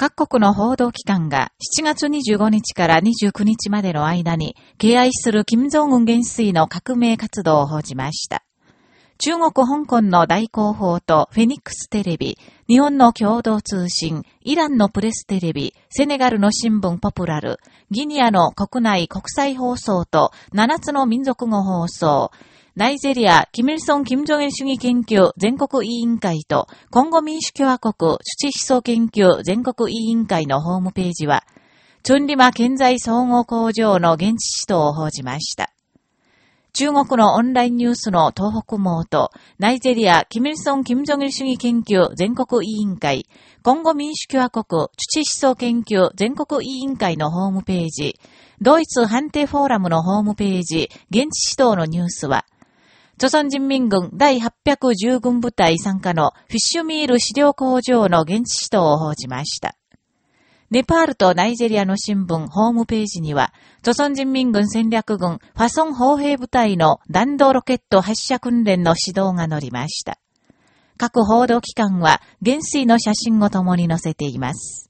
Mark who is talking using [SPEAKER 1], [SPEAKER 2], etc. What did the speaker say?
[SPEAKER 1] 各国の報道機関が7月25日から29日までの間に敬愛する金正恩元帥の革命活動を報じました。中国香港の大広報とフェニックステレビ、日本の共同通信、イランのプレステレビ、セネガルの新聞ポプラル、ギニアの国内国際放送と7つの民族語放送、ナイジェリア、キミルソン・キム・ジョン主義研究全国委員会と、今後民主共和国土思想研究全国委員会のホームページは、チョンリマ建材総合工場の現地指導を報じました。中国のオンラインニュースの東北網と、ナイジェリア、キミルソン・キム・ジョン主義研究全国委員会、今後民主共和国土思想研究全国委員会のホームページ、ドイツ判定フォーラムのホームページ、現地指導のニュースは、朝鮮人民軍第810軍部隊参加のフィッシュミール資料工場の現地指導を報じました。ネパールとナイジェリアの新聞ホームページには、朝鮮人民軍戦略軍ファソン砲兵部隊の弾道ロケット発射訓練の指導が載りました。各報道機関は、元帥の写真を共に載せています。